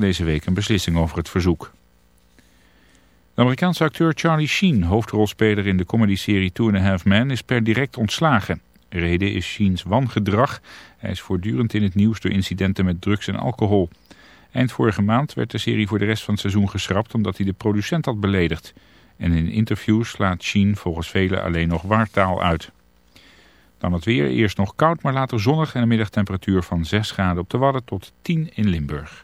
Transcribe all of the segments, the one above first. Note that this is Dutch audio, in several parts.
deze week een beslissing over het verzoek. De Amerikaanse acteur Charlie Sheen, hoofdrolspeler in de comedyserie Two and a Half Men, is per direct ontslagen. Reden is Sheens wangedrag. Hij is voortdurend in het nieuws door incidenten met drugs en alcohol. Eind vorige maand werd de serie voor de rest van het seizoen geschrapt omdat hij de producent had beledigd. En in interviews slaat Sheen volgens velen alleen nog waartaal uit. Dan het weer, eerst nog koud, maar later zonnig en een middagtemperatuur van 6 graden op de Wadden tot 10 in Limburg.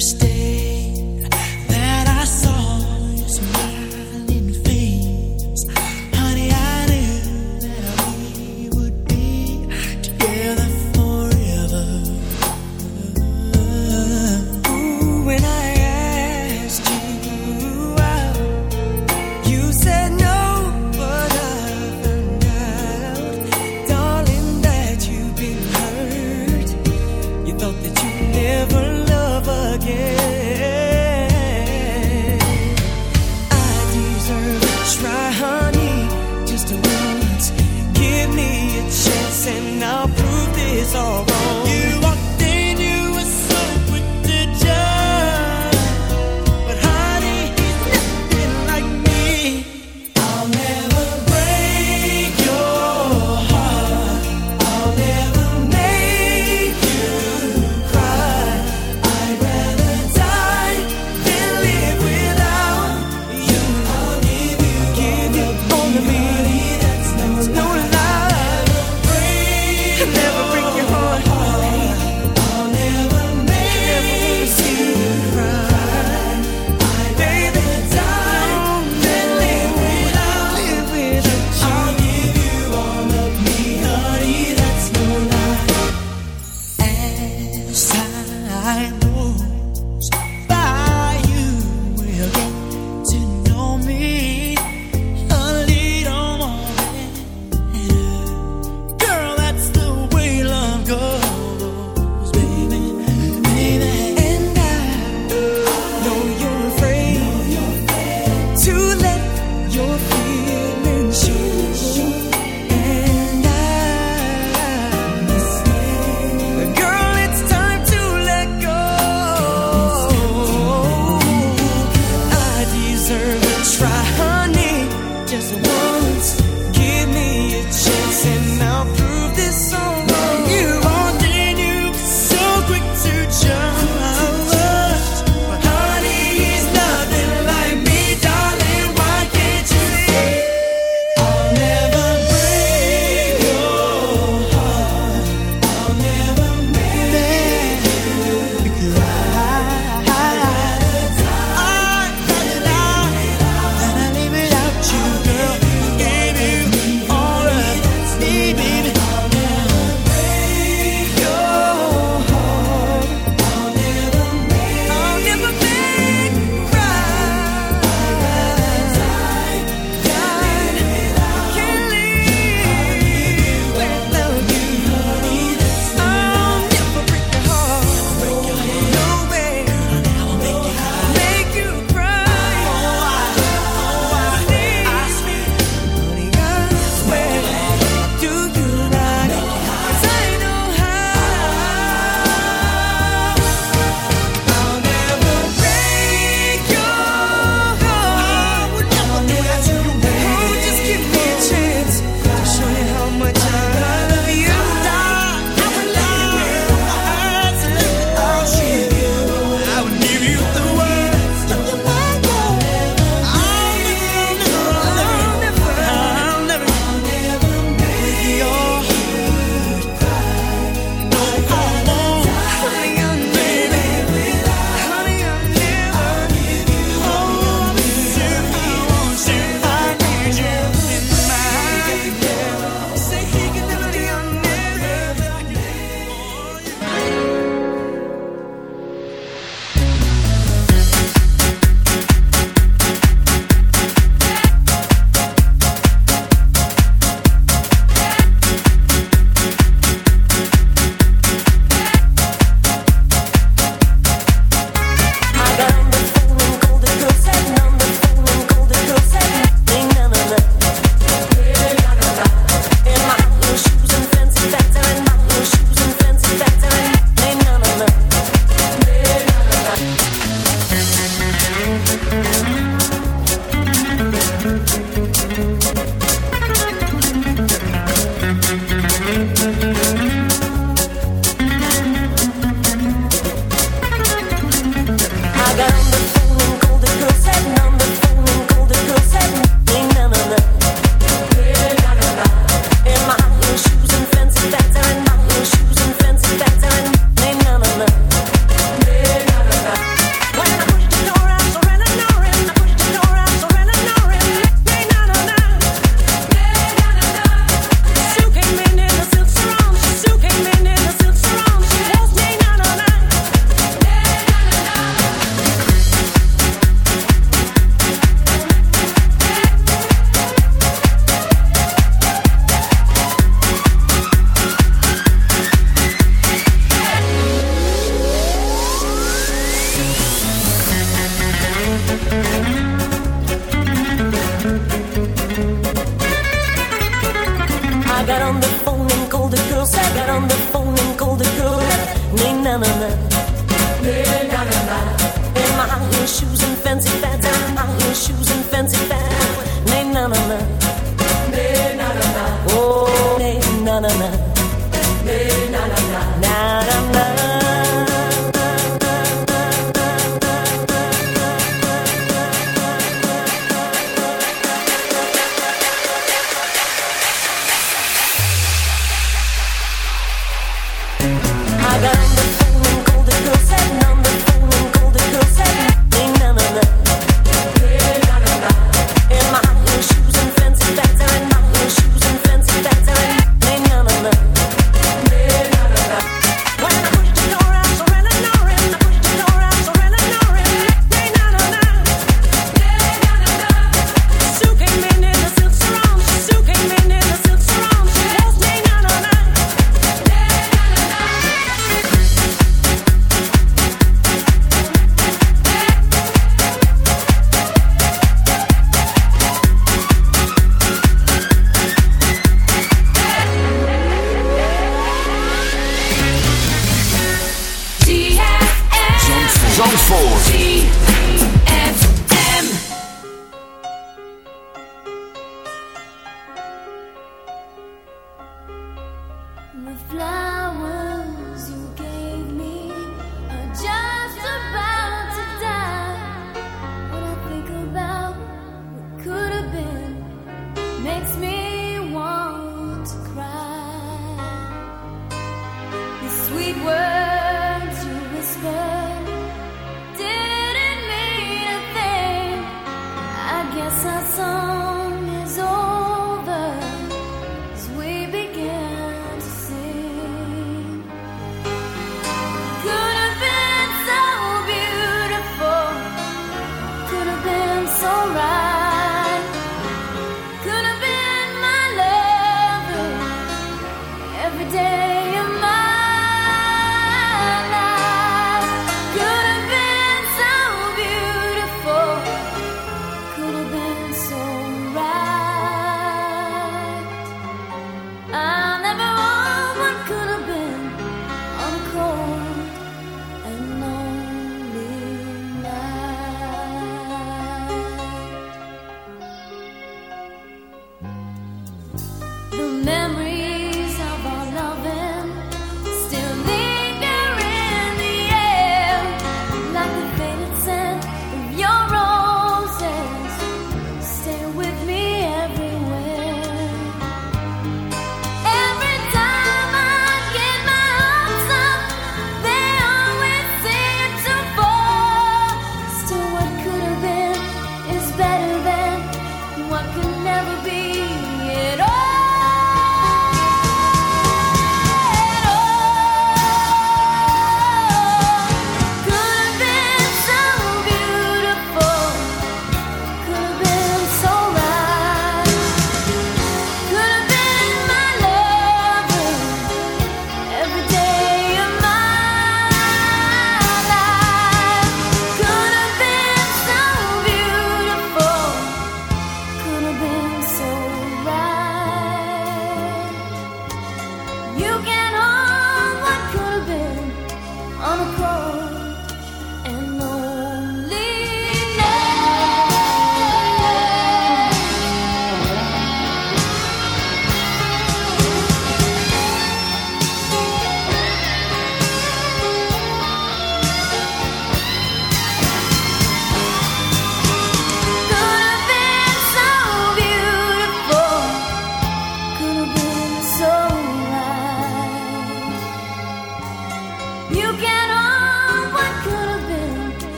Stay.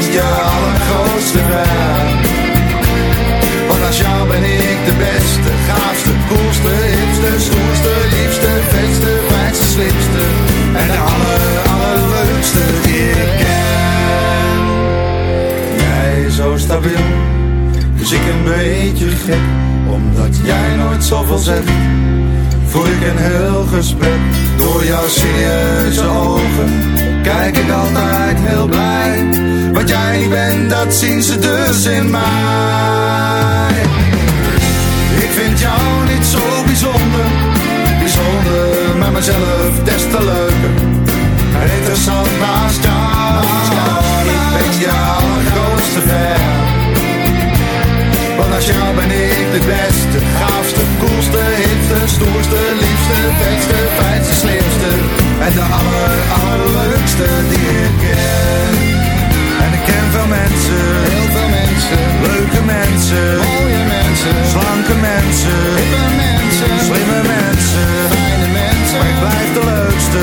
ben je allergrootste fan. Want als jou ben ik de beste, gaafste, koelste, hipste, stoerste, liefste, vetste, fijnste, slimste. En de aller, allerleukste die ik ken. Jij zo stabiel, dus ik een beetje gek omdat jij nooit zoveel zegt Voer ik een heel gesprek Door jouw serieuze ogen Kijk ik altijd heel blij Wat jij bent, dat zien ze dus in mij. Ik vind jou niet zo bijzonder Bijzonder, maar mezelf des te leuker. Interessant naast jou. Ik ben allergrootste fan. Want als jou ben ik de beste, gaafste, koelste, hipste, stoerste, liefste, vetste, fijnste, slimste. En de aller, mensen, heel veel mensen. Leuke mensen, mooie mensen. Slanke mensen, hippe mensen. Slimme mensen, fijne mensen. Maar ik blijf de leukste,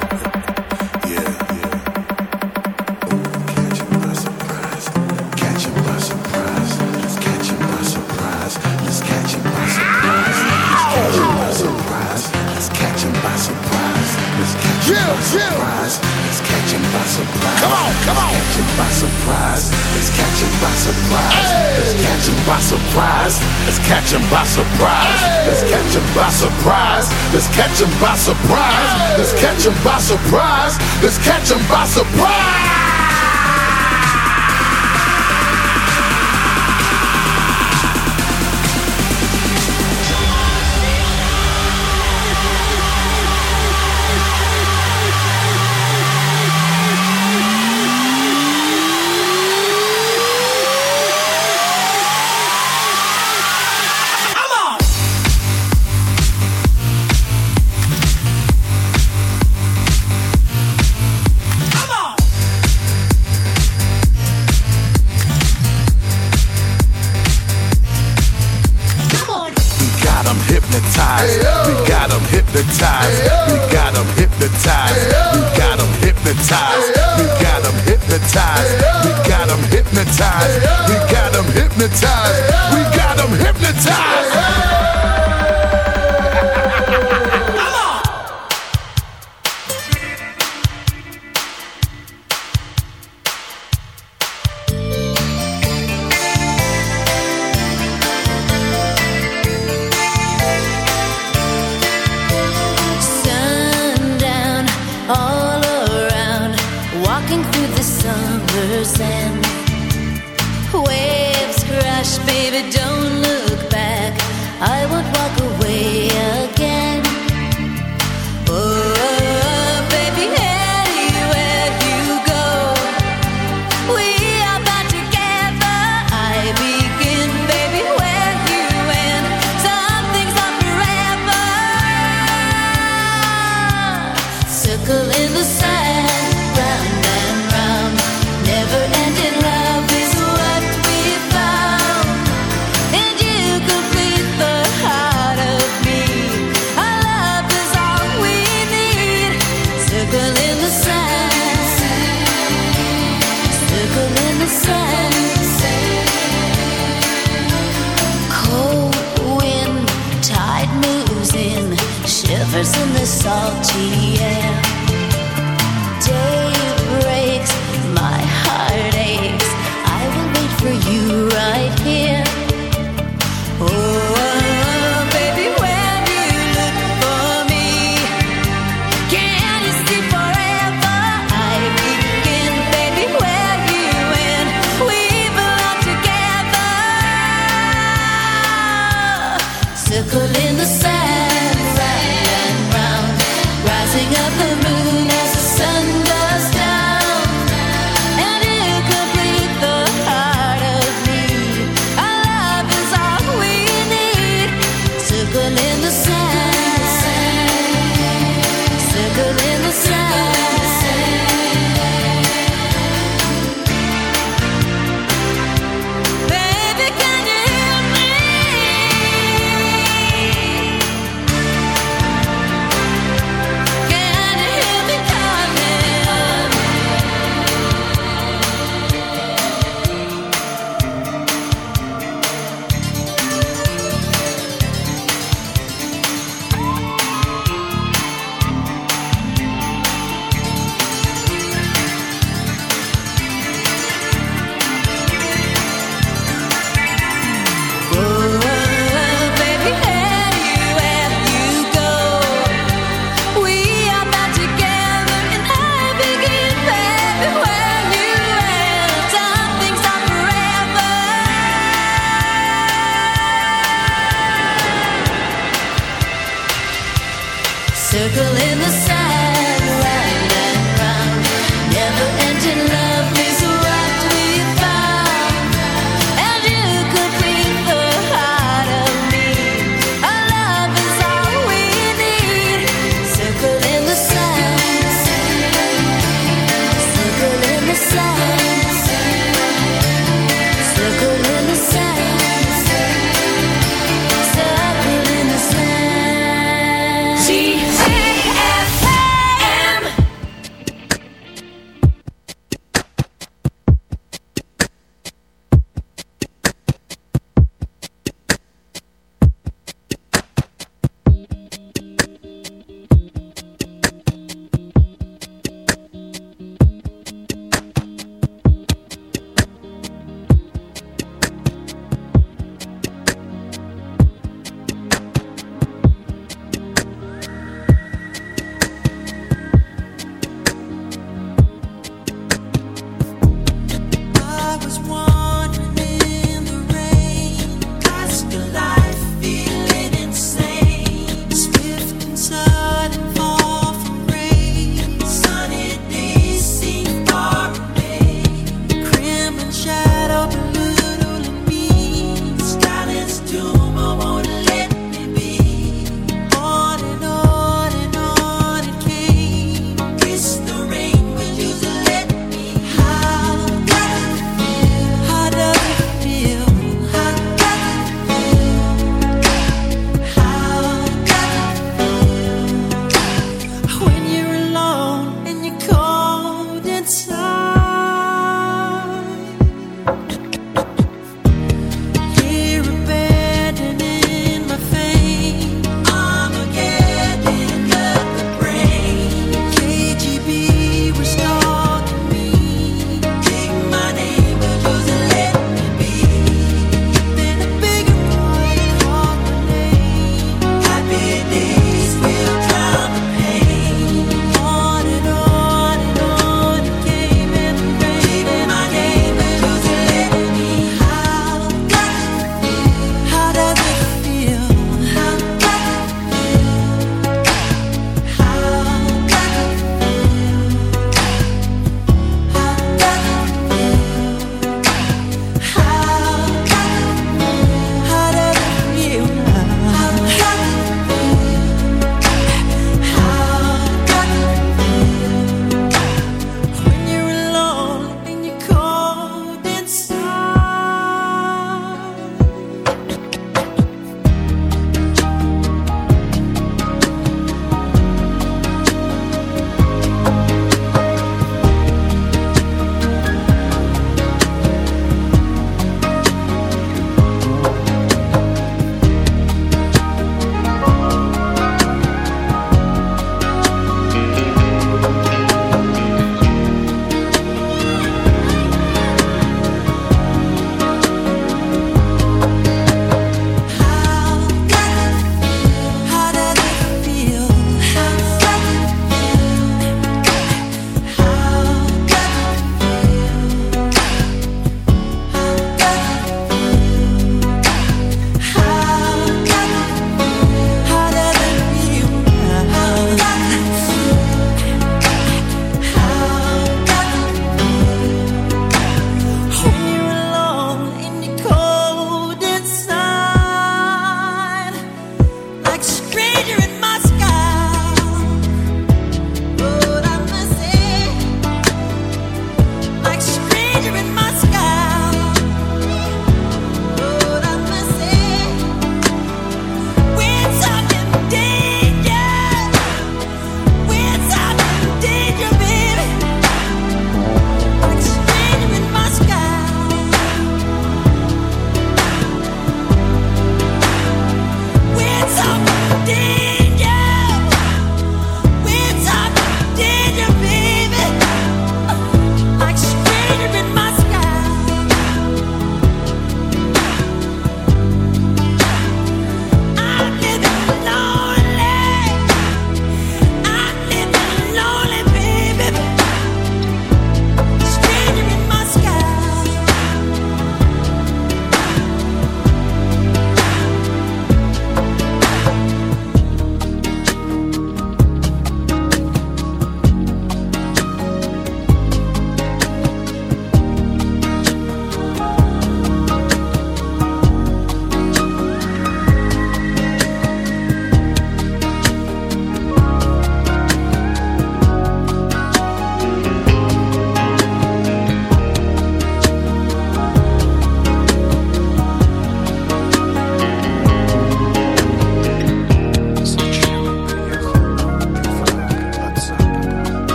Surprise. Let's catch by surprise. Come on, come on. Catch 'em by surprise. Let's catch by surprise. Let's catch by surprise. Let's catch 'em by surprise. Let's catch 'em by surprise. Let's catch 'em by surprise. Let's catch by surprise. Let's catch 'em by surprise.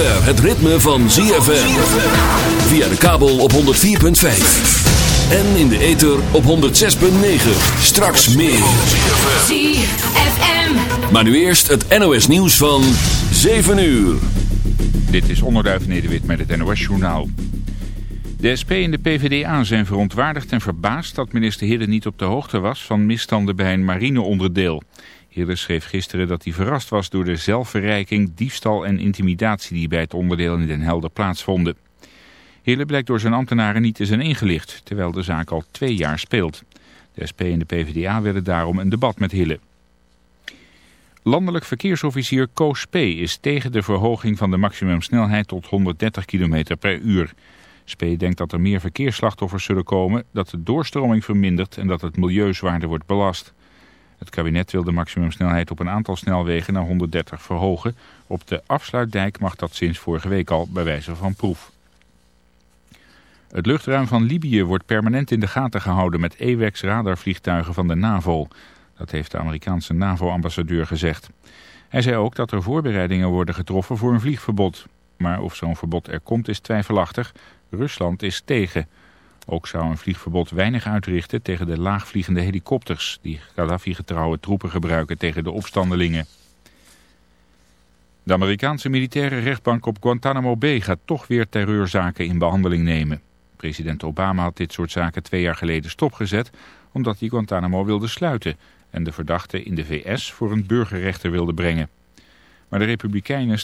het ritme van ZFM. Via de kabel op 104.5. En in de ether op 106.9. Straks meer. ZFM. Maar nu eerst het NOS nieuws van 7 uur. Dit is Onderduif Nederwit met het NOS Journaal. De SP en de PvdA zijn verontwaardigd en verbaasd dat minister Hidden niet op de hoogte was van misstanden bij een marineonderdeel. Hille schreef gisteren dat hij verrast was door de zelfverrijking, diefstal en intimidatie die bij het onderdeel in Den Helder plaatsvonden. Hille blijkt door zijn ambtenaren niet te zijn ingelicht, terwijl de zaak al twee jaar speelt. De SP en de PvdA willen daarom een debat met Hille. Landelijk verkeersofficier Koos P. is tegen de verhoging van de maximumsnelheid tot 130 km per uur. Spee denkt dat er meer verkeersslachtoffers zullen komen, dat de doorstroming vermindert en dat het milieu zwaarder wordt belast. Het kabinet wil de maximumsnelheid op een aantal snelwegen naar 130 verhogen. Op de afsluitdijk mag dat sinds vorige week al bij wijze van proef. Het luchtruim van Libië wordt permanent in de gaten gehouden met AWACS radarvliegtuigen van de NAVO. Dat heeft de Amerikaanse NAVO-ambassadeur gezegd. Hij zei ook dat er voorbereidingen worden getroffen voor een vliegverbod. Maar of zo'n verbod er komt is twijfelachtig. Rusland is tegen. Ook zou een vliegverbod weinig uitrichten tegen de laagvliegende helikopters... die Gaddafi-getrouwe troepen gebruiken tegen de opstandelingen. De Amerikaanse militaire rechtbank op Guantanamo Bay gaat toch weer terreurzaken in behandeling nemen. President Obama had dit soort zaken twee jaar geleden stopgezet... omdat hij Guantanamo wilde sluiten... en de verdachte in de VS voor een burgerrechter wilde brengen. Maar de Republikeinen